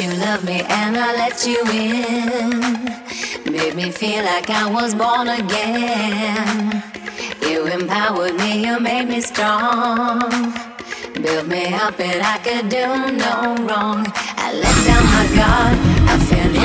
You love me and I let you in. Made me feel like I was born again. You empowered me, you made me strong. Built me up and I could do no wrong. I let down my guard, I feel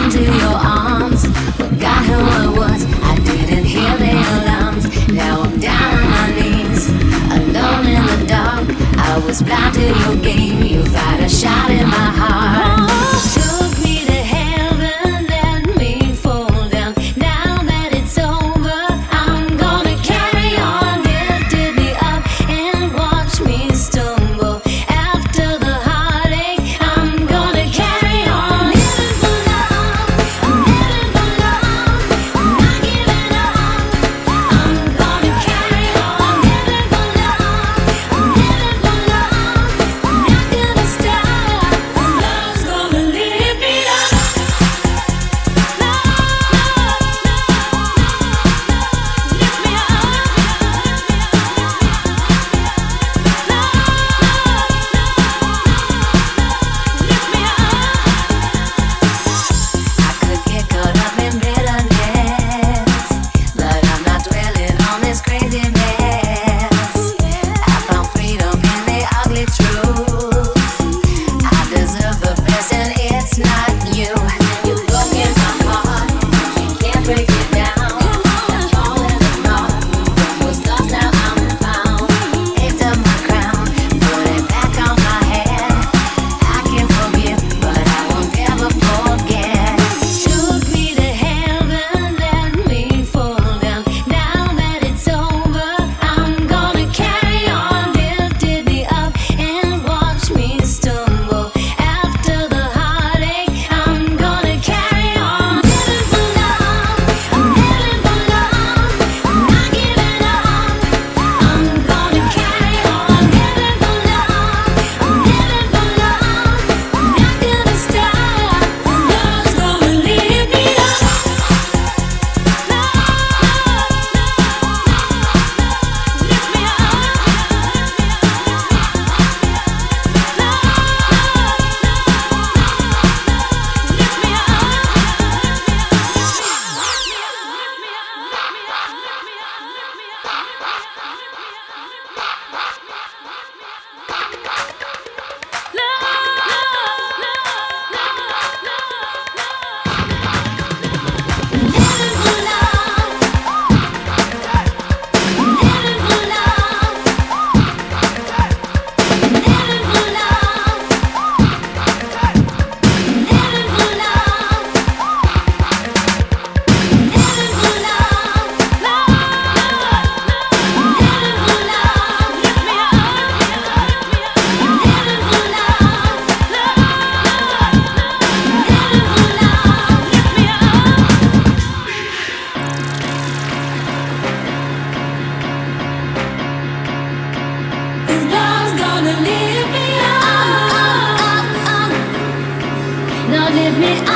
me.